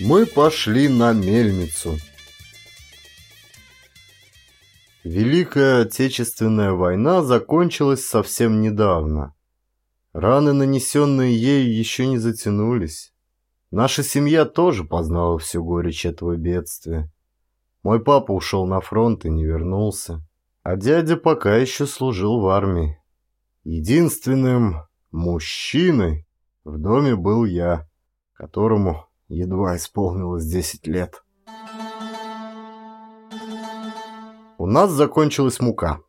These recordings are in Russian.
Мы пошли на мельницу. Великая Отечественная война закончилась совсем недавно. Раны, нанесенные ею, еще не затянулись. Наша семья тоже познала всю горечь этого бедствия. Мой папа ушел на фронт и не вернулся, а дядя пока еще служил в армии. Единственным мужчиной в доме был я, которому едва исполнилось 10 лет. У нас закончилась мука.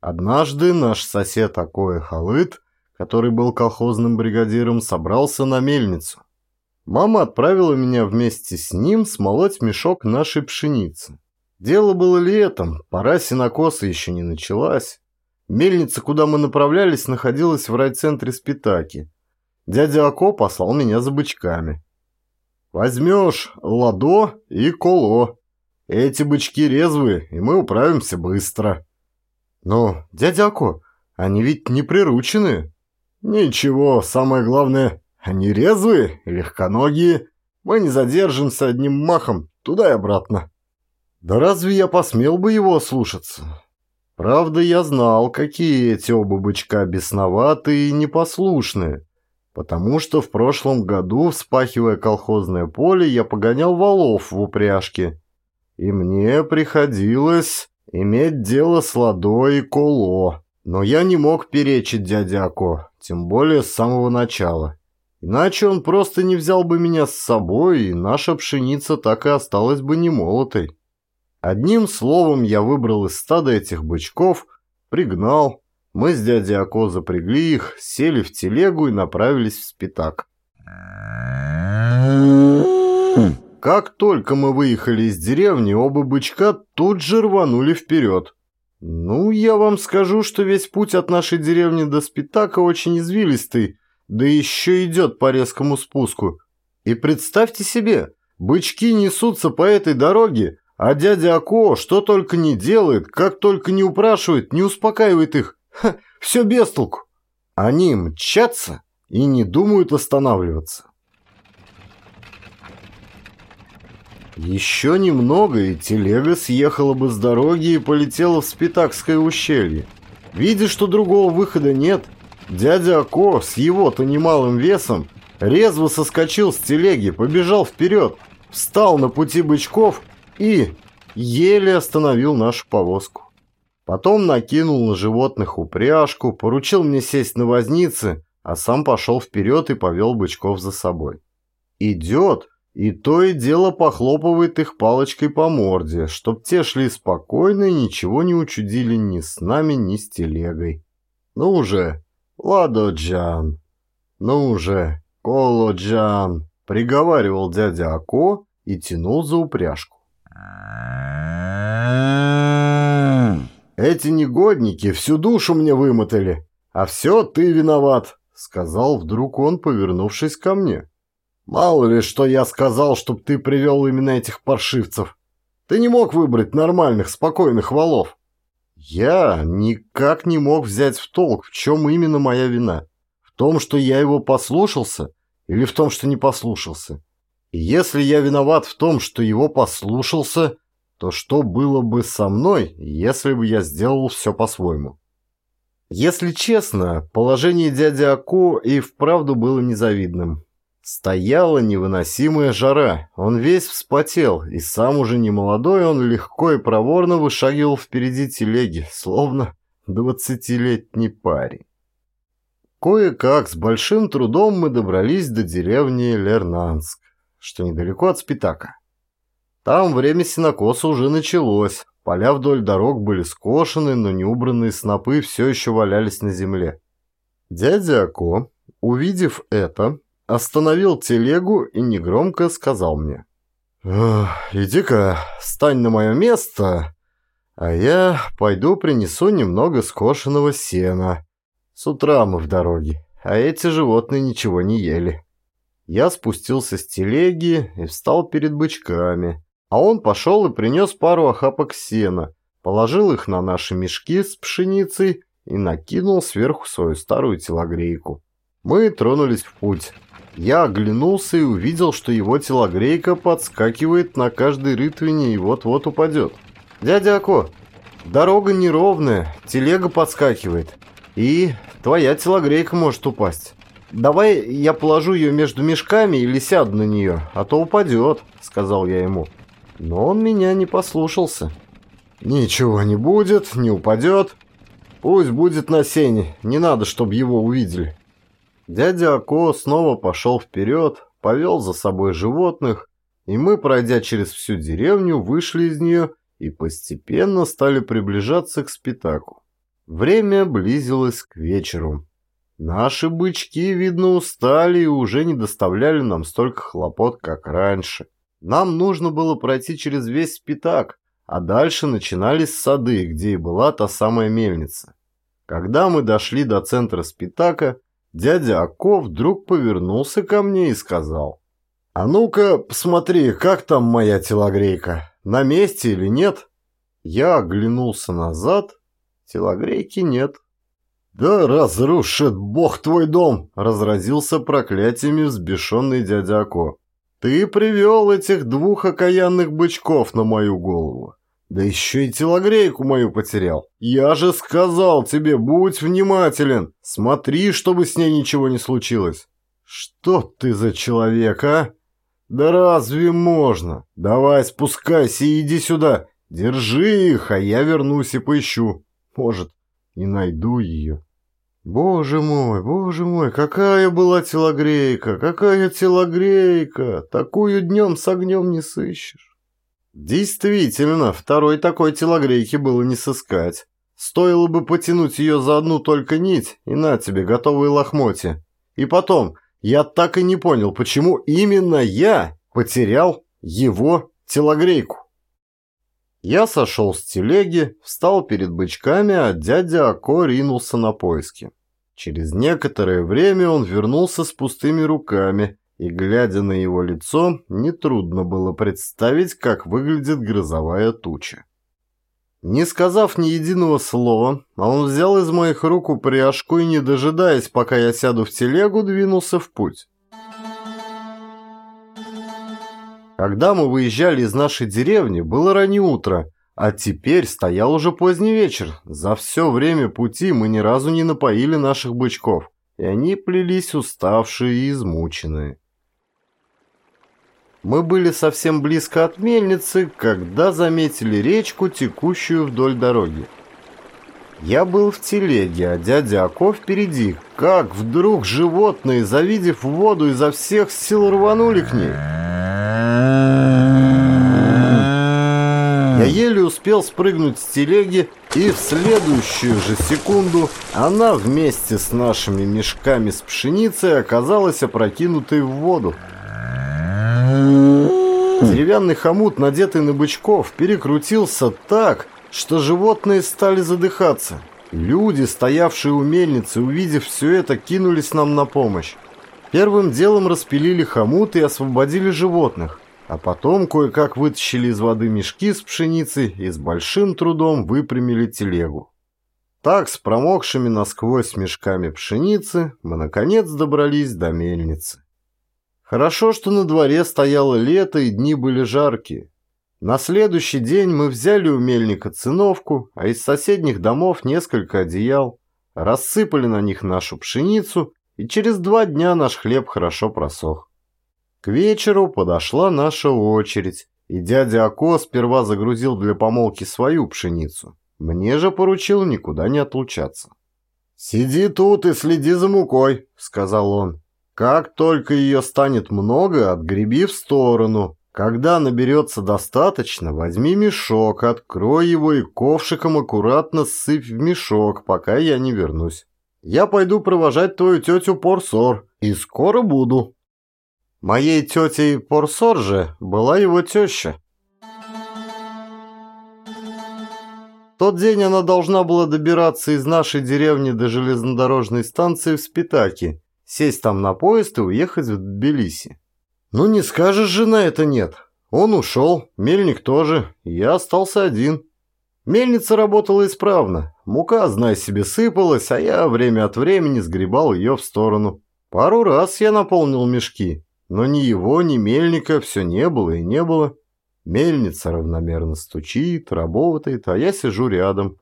Однажды наш сосед Акоя Халыт, который был колхозным бригадиром, собрался на мельницу. Мама отправила меня вместе с ним смолоть мешок нашей пшеницы. Дело было летом, пора сенокоса еще не началась. Мельница, куда мы направлялись, находилась в райцентре Спитаки. Дядя Ако послал меня за бычками. Возьмешь ладо и коло. Эти бычки резвые, и мы управимся быстро. Но, дядя Ако, они ведь не приручены. Ничего, самое главное, они резвые легконогие. Мы не задержимся одним махом туда и обратно. Да разве я посмел бы его слушаться? Правда, я знал, какие эти оба бычка бесноватые и непослушные, потому что в прошлом году, вспахивая колхозное поле, я погонял валов в упряжке, и мне приходилось иметь дело с ладой и коло. Но я не мог перечить дядяку, тем более с самого начала. Иначе он просто не взял бы меня с собой, и наша пшеница так и осталась бы немолотой. Одним словом, я выбрал из стада этих бычков, пригнал. Мы с дядей Ако запрягли их, сели в телегу и направились в спитак. Как только мы выехали из деревни, оба бычка тут же рванули вперед. Ну, я вам скажу, что весь путь от нашей деревни до Спитака очень извилистый, да еще идет по резкому спуску. И представьте себе, бычки несутся по этой дороге, а дядя Ако что только не делает, как только не упрашивает, не успокаивает их. Ха, все без толку. Они мчатся и не думают останавливаться. Еще немного, и телега съехала бы с дороги и полетела в Спитакское ущелье. Видя, что другого выхода нет, Дядя Ако с его-то немалым весом резво соскочил с телеги, побежал вперед, встал на пути бычков и еле остановил нашу повозку. Потом накинул на животных упряжку, поручил мне сесть на вознице, а сам пошел вперед и повел бычков за собой. Идет, и то и дело похлопывает их палочкой по морде, чтоб те шли спокойно и ничего не учудили ни с нами, ни с телегой. Ну уже, «Ладо-джан, ну уже, Коло-джан!» — приговаривал дядя Ако и тянул за упряжку. «Эти негодники всю душу мне вымотали, а все ты виноват», — сказал вдруг он, повернувшись ко мне. «Мало ли, что я сказал, чтоб ты привел именно этих паршивцев. Ты не мог выбрать нормальных, спокойных валов». Я никак не мог взять в толк, в чем именно моя вина. В том, что я его послушался, или в том, что не послушался. И если я виноват в том, что его послушался, то что было бы со мной, если бы я сделал все по-своему? Если честно, положение дяди Аку и вправду было незавидным. Стояла невыносимая жара, он весь вспотел, и сам уже не молодой, он легко и проворно вышагивал впереди телеги, словно двадцатилетний парень. Кое-как с большим трудом мы добрались до деревни Лернанск, что недалеко от Спитака. Там время сенокоса уже началось, поля вдоль дорог были скошены, но неубранные снопы все еще валялись на земле. Дядя Ако, увидев это, остановил телегу и негромко сказал мне. «Иди-ка, стань на мое место, а я пойду принесу немного скошенного сена. С утра мы в дороге, а эти животные ничего не ели». Я спустился с телеги и встал перед бычками, а он пошел и принес пару охапок сена, положил их на наши мешки с пшеницей и накинул сверху свою старую телогрейку. Мы тронулись в путь. Я оглянулся и увидел, что его телогрейка подскакивает на каждой рытвине и вот-вот упадет. «Дядя Ако, дорога неровная, телега подскакивает, и твоя телогрейка может упасть. Давай я положу ее между мешками или сяду на нее, а то упадет», — сказал я ему. Но он меня не послушался. «Ничего не будет, не упадет. Пусть будет на сене, не надо, чтобы его увидели». Дядя Ако снова пошел вперед, повел за собой животных, и мы, пройдя через всю деревню, вышли из нее и постепенно стали приближаться к Спитаку. Время близилось к вечеру. Наши бычки, видно, устали и уже не доставляли нам столько хлопот, как раньше. Нам нужно было пройти через весь Спитак, а дальше начинались сады, где и была та самая мельница. Когда мы дошли до центра Спитака, дядя Ако вдруг повернулся ко мне и сказал, «А ну-ка, посмотри, как там моя телогрейка, на месте или нет?» Я оглянулся назад, телогрейки нет. «Да разрушит бог твой дом!» — разразился проклятиями взбешенный дядя Ако. «Ты привел этих двух окаянных бычков на мою голову. Да еще и телогрейку мою потерял. Я же сказал тебе, будь внимателен. Смотри, чтобы с ней ничего не случилось. Что ты за человек, а? Да разве можно? Давай спускайся и иди сюда. Держи их, а я вернусь и поищу. Может, и найду ее. Боже мой, боже мой, какая была телогрейка, какая телогрейка. Такую днем с огнем не сыщешь. Действительно, второй такой телогрейки было не сыскать. Стоило бы потянуть ее за одну только нить, и на тебе готовые лохмотья. И потом, я так и не понял, почему именно я потерял его телогрейку. Я сошел с телеги, встал перед бычками, а дядя Ако ринулся на поиски. Через некоторое время он вернулся с пустыми руками и, глядя на его лицо, нетрудно было представить, как выглядит грозовая туча. Не сказав ни единого слова, он взял из моих рук упряжку и, не дожидаясь, пока я сяду в телегу, двинулся в путь. Когда мы выезжали из нашей деревни, было раннее утро, а теперь стоял уже поздний вечер. За все время пути мы ни разу не напоили наших бычков, и они плелись уставшие и измученные. Мы были совсем близко от мельницы, когда заметили речку, текущую вдоль дороги. Я был в телеге, а дядя Ако впереди. Как вдруг животные, завидев воду, изо всех сил рванули к ней. Я еле успел спрыгнуть с телеги, и в следующую же секунду она вместе с нашими мешками с пшеницей оказалась опрокинутой в воду. Деревянный хомут, надетый на бычков, перекрутился так, что животные стали задыхаться. Люди, стоявшие у мельницы, увидев все это, кинулись нам на помощь. Первым делом распилили хомут и освободили животных, а потом кое-как вытащили из воды мешки с пшеницей и с большим трудом выпрямили телегу. Так, с промокшими насквозь мешками пшеницы, мы наконец добрались до мельницы. Хорошо, что на дворе стояло лето и дни были жаркие. На следующий день мы взяли у мельника циновку, а из соседних домов несколько одеял, рассыпали на них нашу пшеницу, и через два дня наш хлеб хорошо просох. К вечеру подошла наша очередь, и дядя Ако сперва загрузил для помолки свою пшеницу. Мне же поручил никуда не отлучаться. «Сиди тут и следи за мукой», — сказал он. Как только ее станет много, отгреби в сторону. Когда наберется достаточно, возьми мешок, открой его и ковшиком аккуратно ссыпь в мешок, пока я не вернусь. Я пойду провожать твою тетю Порсор, и скоро буду. Моей тетей Порсор же была его теща. тот день она должна была добираться из нашей деревни до железнодорожной станции в Спитаке, сесть там на поезд и уехать в Тбилиси. Ну не скажешь же на это нет. Он ушел, мельник тоже, я остался один. Мельница работала исправно, мука, знай себе, сыпалась, а я время от времени сгребал ее в сторону. Пару раз я наполнил мешки, но ни его, ни мельника все не было и не было. Мельница равномерно стучит, работает, а я сижу рядом.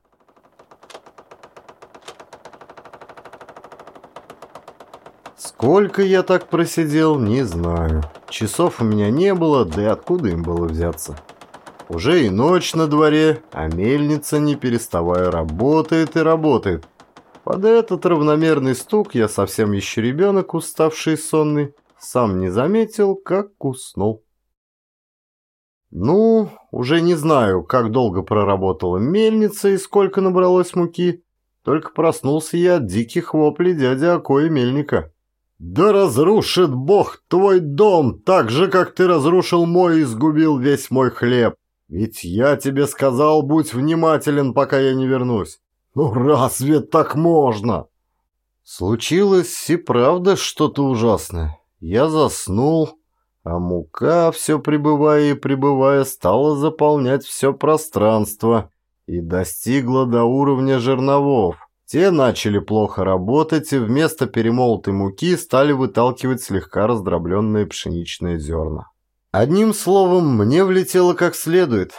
Сколько я так просидел, не знаю. Часов у меня не было, да и откуда им было взяться? Уже и ночь на дворе, а мельница, не переставая, работает и работает. Под этот равномерный стук я совсем еще ребенок, уставший и сонный, сам не заметил, как уснул. Ну, уже не знаю, как долго проработала мельница и сколько набралось муки, только проснулся я от диких воплей дяди Акоя Мельника. «Да разрушит Бог твой дом, так же, как ты разрушил мой и сгубил весь мой хлеб! Ведь я тебе сказал, будь внимателен, пока я не вернусь! Ну разве так можно?» Случилось и правда что-то ужасное. Я заснул, а мука, все пребывая и пребывая, стала заполнять все пространство и достигла до уровня жерновов. Те начали плохо работать и вместо перемолотой муки стали выталкивать слегка раздробленные пшеничные зерна. Одним словом, мне влетело как следует.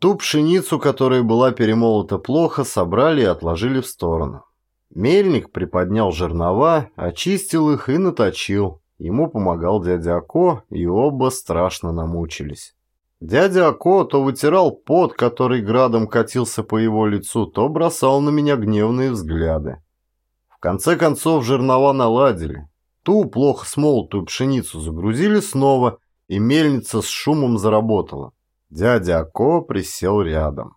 Ту пшеницу, которая была перемолота плохо, собрали и отложили в сторону. Мельник приподнял жернова, очистил их и наточил. Ему помогал дядя Ако, и оба страшно намучились. Дядя Ако то вытирал пот, который градом катился по его лицу, то бросал на меня гневные взгляды. В конце концов жернова наладили. Ту плохо смолотую пшеницу загрузили снова, и мельница с шумом заработала. Дядя Ако присел рядом.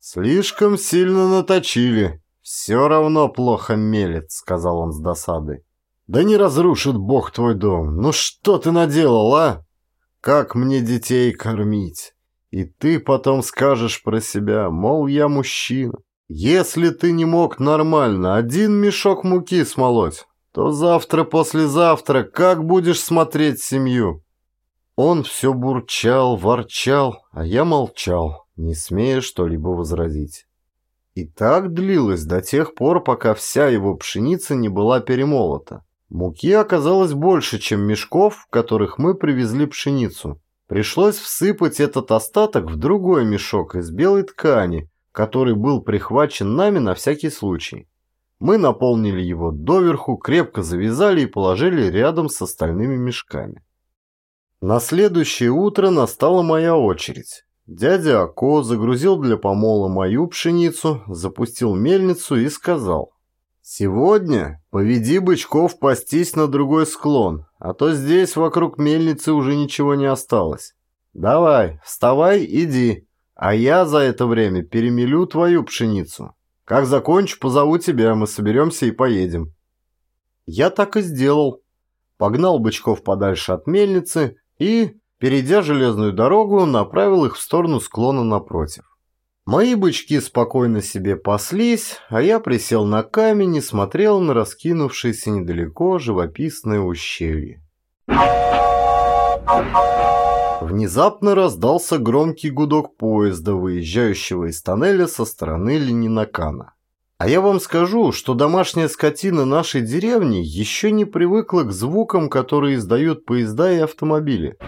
«Слишком сильно наточили. Все равно плохо мелет», — сказал он с досадой. «Да не разрушит Бог твой дом. Ну что ты наделал, а?» Как мне детей кормить? И ты потом скажешь про себя, мол, я мужчина. Если ты не мог нормально один мешок муки смолоть, то завтра-послезавтра как будешь смотреть семью?» Он все бурчал, ворчал, а я молчал, не смея что-либо возразить. И так длилось до тех пор, пока вся его пшеница не была перемолота. Муки оказалось больше, чем мешков, в которых мы привезли пшеницу. Пришлось всыпать этот остаток в другой мешок из белой ткани, который был прихвачен нами на всякий случай. Мы наполнили его доверху, крепко завязали и положили рядом с остальными мешками. На следующее утро настала моя очередь. Дядя Ако загрузил для помола мою пшеницу, запустил мельницу и сказал – «Сегодня поведи бычков пастись на другой склон, а то здесь вокруг мельницы уже ничего не осталось. Давай, вставай, иди, а я за это время перемелю твою пшеницу. Как закончу, позову тебя, мы соберемся и поедем». Я так и сделал. Погнал бычков подальше от мельницы и, перейдя железную дорогу, направил их в сторону склона напротив. Мои бычки спокойно себе паслись, а я присел на камень и смотрел на раскинувшееся недалеко живописное ущелье. Внезапно раздался громкий гудок поезда, выезжающего из тоннеля со стороны Ленинакана. А я вам скажу, что домашняя скотина нашей деревни еще не привыкла к звукам, которые издают поезда и автомобили.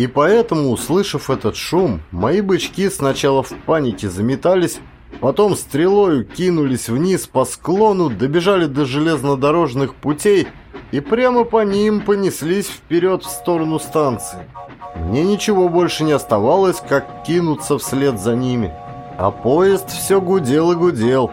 И поэтому, услышав этот шум, мои бычки сначала в панике заметались, потом стрелою кинулись вниз по склону, добежали до железнодорожных путей и прямо по ним понеслись вперед в сторону станции. Мне ничего больше не оставалось, как кинуться вслед за ними. А поезд все гудел и гудел.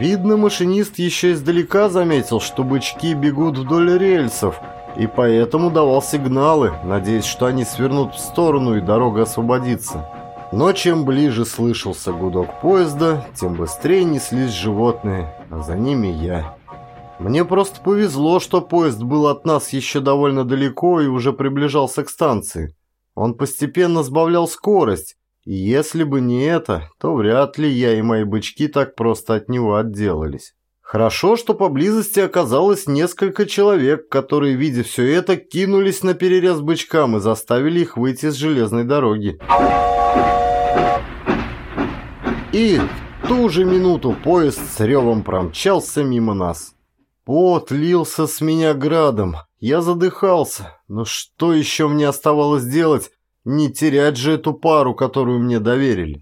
Видно, машинист еще издалека заметил, что бычки бегут вдоль рельсов – и поэтому давал сигналы, надеясь, что они свернут в сторону и дорога освободится. Но чем ближе слышался гудок поезда, тем быстрее неслись животные, а за ними я. Мне просто повезло, что поезд был от нас еще довольно далеко и уже приближался к станции. Он постепенно сбавлял скорость, и если бы не это, то вряд ли я и мои бычки так просто от него отделались. Хорошо, что поблизости оказалось несколько человек, которые, видя все это, кинулись на перерез бычкам и заставили их выйти с железной дороги. И в ту же минуту поезд с ревом промчался мимо нас. Пот лился с меня градом. Я задыхался. Но что еще мне оставалось делать? Не терять же эту пару, которую мне доверили.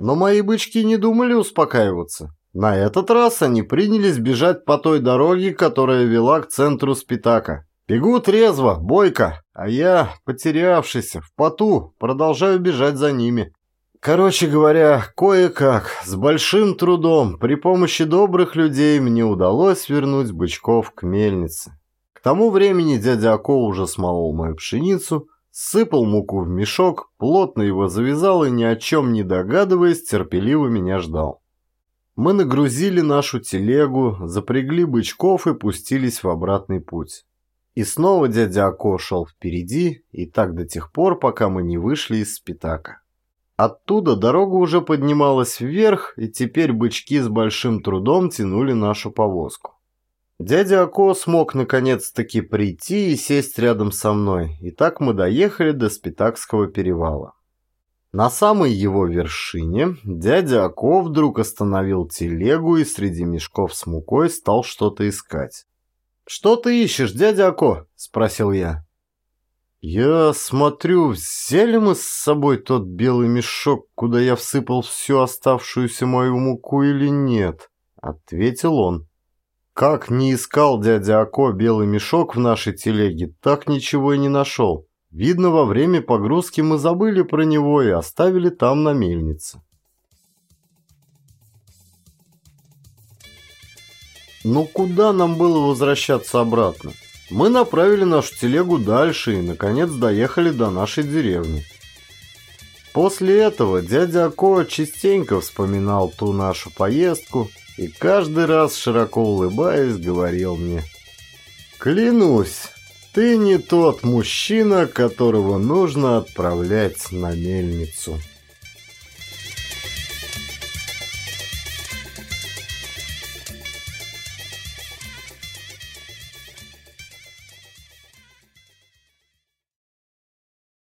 Но мои бычки не думали успокаиваться. На этот раз они принялись бежать по той дороге, которая вела к центру Спитака. Бегут резво, бойко, а я, потерявшийся, в поту, продолжаю бежать за ними. Короче говоря, кое-как, с большим трудом, при помощи добрых людей мне удалось вернуть бычков к мельнице. К тому времени дядя Ако уже смолол мою пшеницу, сыпал муку в мешок, плотно его завязал и ни о чем не догадываясь, терпеливо меня ждал. Мы нагрузили нашу телегу, запрягли бычков и пустились в обратный путь. И снова дядя Ако шел впереди, и так до тех пор, пока мы не вышли из Спитака. Оттуда дорога уже поднималась вверх, и теперь бычки с большим трудом тянули нашу повозку. Дядя Ако смог наконец-таки прийти и сесть рядом со мной, и так мы доехали до Спитакского перевала. На самой его вершине дядя Ако вдруг остановил телегу и среди мешков с мукой стал что-то искать. «Что ты ищешь, дядя Ако?» – спросил я. «Я смотрю, взяли мы с собой тот белый мешок, куда я всыпал всю оставшуюся мою муку или нет?» — ответил он. Как не искал дядя Ако белый мешок в нашей телеге, так ничего и не нашел. Видно, во время погрузки мы забыли про него и оставили там на мельнице. Ну куда нам было возвращаться обратно? Мы направили нашу телегу дальше и, наконец, доехали до нашей деревни. После этого дядя Ако частенько вспоминал ту нашу поездку и каждый раз, широко улыбаясь, говорил мне «Клянусь, ты не тот мужчина, которого нужно отправлять на мельницу».